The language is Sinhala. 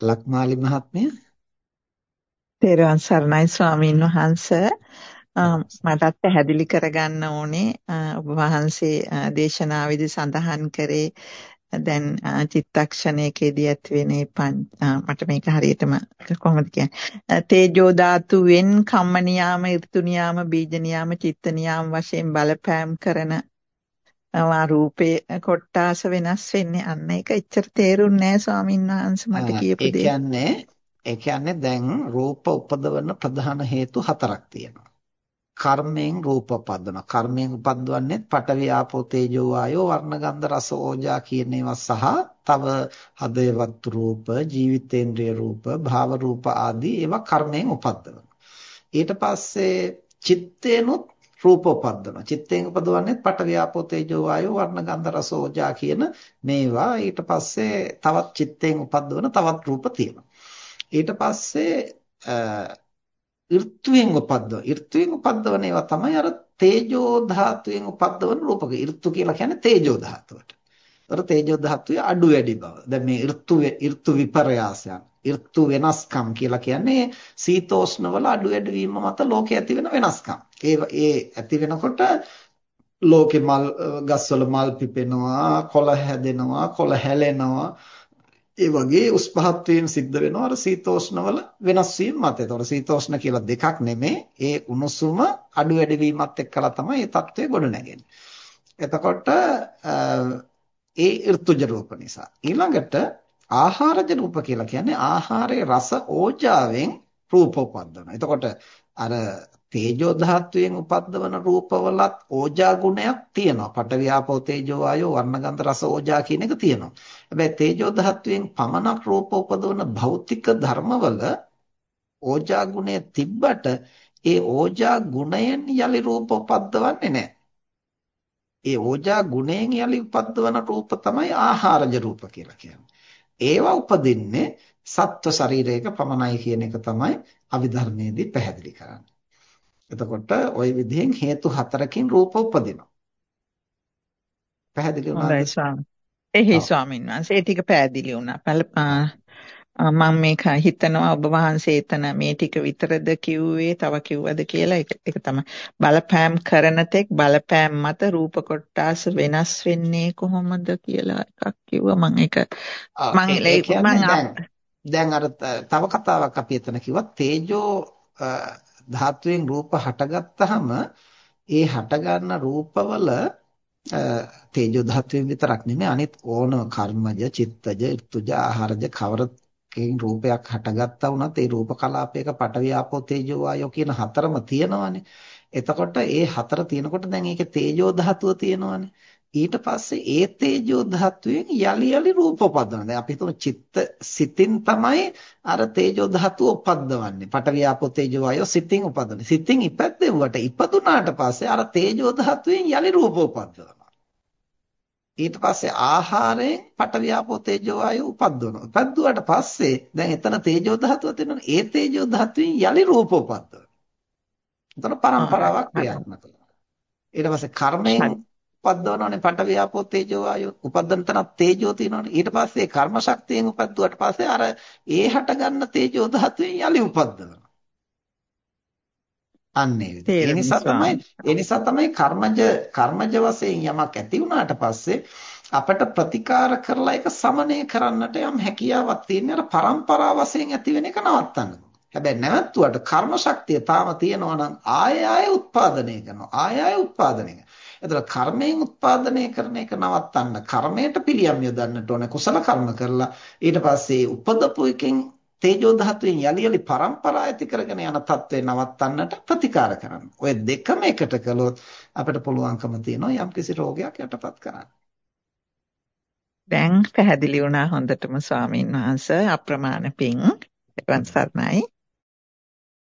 ලක්මාලි මහත්මිය. තේරුවන් සරණයි ස්වාමීන් වහන්ස. මටත් පැහැදිලි කරගන්න ඕනේ. ඔබ වහන්සේ දේශනාවේදී සඳහන් කරේ දැන් චිත්තක්ෂණයකදී ඇති වෙන මට මේක හරියටම කොහොමද කියන්නේ? තේජෝ ධාතුවෙන් කම්ම නියාම ඍතු නියාම බීජ නියාම චිත්ත නියාම වශයෙන් බලපෑම් කරන වා රූපේ කොටාස වෙනස් වෙන්නේ අන්න ඒක එච්චර තේරුන්නේ නැහැ ස්වාමීන් වහන්සේ මට කියපු දේ. ඒ කියන්නේ ඒ කියන්නේ දැන් රූප උපදවන ප්‍රධාන හේතු හතරක් තියෙනවා. කර්මයෙන් රූප උපද්දන. කර්මයෙන් උපද්දවන්නේ පඨවි ආපෝ තේජෝ වායෝ වර්ණ ගන්ධ රස ඕජා කියන ඒවා සහ තව හදේවත් රූප, ජීවිතේන්ද්‍රිය රූප, භාව රූප ආදී ඒවා කර්මයෙන් උපද්දවන. ඊට පස්සේ චිත්තේනොත් රූප උපද්දනවා. චිත්තයෙන් උපදවන්නේ පඨවි ආපෝ තේජෝ වායෝ වර්ණ ගන්ධ රස ඕජා කියන මේවා. ඊට පස්සේ තවත් චිත්තයෙන් උපද්දවන තවත් රූප තියෙනවා. ඊට පස්සේ ඍතුයෙන් උපද්දව. ඍතුයෙන් උපද්දවන ඒවා තමයි අර තේජෝ ධාතුවෙන් උපද්දවන රූපක. ඍතු කියලා කියන්නේ තේජෝ ධාතුවට. ඒතර තේජෝ ධාතුවේ අඩු වැඩි බව. දැන් මේ ඍතු ඍතු විපර්යාසයන් ඍතු වෙනස්කම් කියලා කියන්නේ සීතෝෂ්ණ වල අඩු වැඩි වීම මත ලෝකයේ ඇති වෙන වෙනස්කම්. ඒ ඒ ඇති වෙනකොට ලෝකේ මල් ගස්වල මල් පිපෙනවා, කොළ හැදෙනවා, කොළ හැලෙනවා. ඒ වගේ උස් පහත් වීම සිද්ධ වෙනවා අර සීතෝෂ්ණ වල වෙනස් වීම මත. ඒතකොට සීතෝෂ්ණ කියලා දෙකක් නෙමෙයි. ඒ උණුසුම අඩු වැඩි වීමත් එක්කලා තමයි මේ தત્ත්වය ගොඩ නැගෙන්නේ. එතකොට ඒ ඍතුජ රූප නිසා. ඊළඟට ආහාරජ රූප කියලා කියන්නේ ආහාරයේ රස ඕජාවෙන් රූප උපද්දවනවා. එතකොට අර තේජෝ ධාතුවෙන් උපද්දවන රූපවලත් ඕජා ගුණයක් තියෙනවා. පඨවි ආපෝ තේජෝ වායෝ වර්ණගන්ධ රස ඕජා කියන එක තියෙනවා. හැබැයි තේජෝ ධාතුවෙන් පමණක් රූප උපදවන භෞතික ධර්මවල ඕජා ගුණය තිබ්බට ඒ ඕජා ගුණයෙන් යලි රූප උපද්දවන්නේ නැහැ. ඒ ඕජා ගුණයෙන් යලි උපද්දවන රූප තමයි ආහාරජ රූප කියලා කියන්නේ. ඒවා උපදින්නේ සත්ව ශරීරයක පමණයි කියන එක තමයි අභිධර්මයේදී පැහැදිලි කරන්නේ. එතකොට ওই විදිහෙන් හේතු හතරකින් රූප උපදිනවා. පැහැදිලි වුණාද? හොඳයි ස්වාමී. එහි ස්වාමීන් වහන්සේ ඒ ටික පැහැදිලි වුණා. මම මේක හිතනවා ඔබ වහන්සේ එතන මේ ටික විතරද කිව්වේ තව කිව්වද කියලා. ඒක තමයි. බලපෑම් කරන තෙක් බලපෑම් මත රූප කොටස් වෙනස් වෙන්නේ කොහොමද කියලා එකක් කිව්වා. මම ඒක මම දැන් අර තව කතාවක් අපි එතන කිව්වා තේජෝ ධාතුවෙන් රූප හටගත්තාම ඒ හටගන්න රූපවල තේජෝ ධාතුවෙන් විතරක් නෙමෙයි අනිත් ඕනම කර්මජ, චිත්තජ, ඍතුජ, ආහාරජ කවර එකකින් රූපයක් හටගත්තා වුණත් ඒ රූප කලාපයක පඨවි ආපෝ තේජෝ වායෝ කියන හතරම තියෙනවානේ. එතකොට ඒ හතර තියෙනකොට දැන් ඒකේ තේජෝ ධාතුව තියෙනවානේ. ඊට පස්සේ ඒ තේජෝ ධාතුවෙන් යලි යලි රූප උපදවනවා. දැන් අපි හිතමු චිත්ත සිතින් තමයි අර තේජෝ ධාතුව උපද්දවන්නේ. පඨවි ආපෝ තේජෝ වායෝ සිතින් උපදවන්නේ. සිතින් ඉපැද්දෙව්වට ඉපදුනාට පස්සේ අර තේජෝ ධාතුවෙන් යලි රූප උපද්දවනවා. ඊට පස්සේ ආහාරයෙන් පඨවි ආපෝ තේජෝ වායෝ උපද්දවනවා. උපද්දුවාට පස්සේ දැන් එතන තේජෝ ධාතුව තියෙනවනේ. ඒ තේජෝ ධාතුවෙන් යලි රූප උපද්දවනවා. එතන පරම්පරාවක් ක්‍රියාත්මක වෙනවා. ඊට පස්සේ කර්මයෙන් උපද්දවනවානේ පඨවි ආපෝ තේජෝ වායෝ. උපද්දන තැනක් තේජෝ තියෙනවනේ. ඊට පස්සේ කර්ම ශක්තියෙන් උපද්දුවාට පස්සේ අර ඒ හට ගන්න තේජෝ ධාතුවෙන් යලි උපද්දවනවා. අන්නේ ඒ නිසා තමයි ඒ නිසා තමයි කර්මජ කර්මජ වශයෙන් යමක් ඇති වුණාට පස්සේ අපට ප්‍රතිකාර කරලා ඒක සමනය කරන්නට යම් හැකියාවක් තියෙන අර પરම්පරා වශයෙන් ඇති වෙන එක නවත්තන්න. හැබැයි නැවතුවට කර්ම ශක්තිය තාම තියෙනවා නම් ආය ආය උත්පාදනය කරනවා. ආය ආය උත්පාදනය කරනවා. එතකොට කර්මයෙන් උත්පාදනය කරන එක නවත්තන්න කර්මයට පිළියම් යොදන්නට ඕන කුසල කර්ම කරලා ඊට පස්සේ උපදපු එකෙන් තේජෝ ධාතුවෙන් යලි යලි පරම්පරා ඇති කරගෙන යන தත්ත්වේ නවත්තන්නට ප්‍රතිකාර කරන්න. ඔය දෙකම එකට කළොත් අපිට පුළුවන්කම තියෙනවා යම්කිසි රෝගයක් යටපත් කරන්න. දැන් පැහැදිලි වුණා හොඳටම ස්වාමීන් වහන්සේ අප්‍රමාණ පිං එවන් සර්ණයි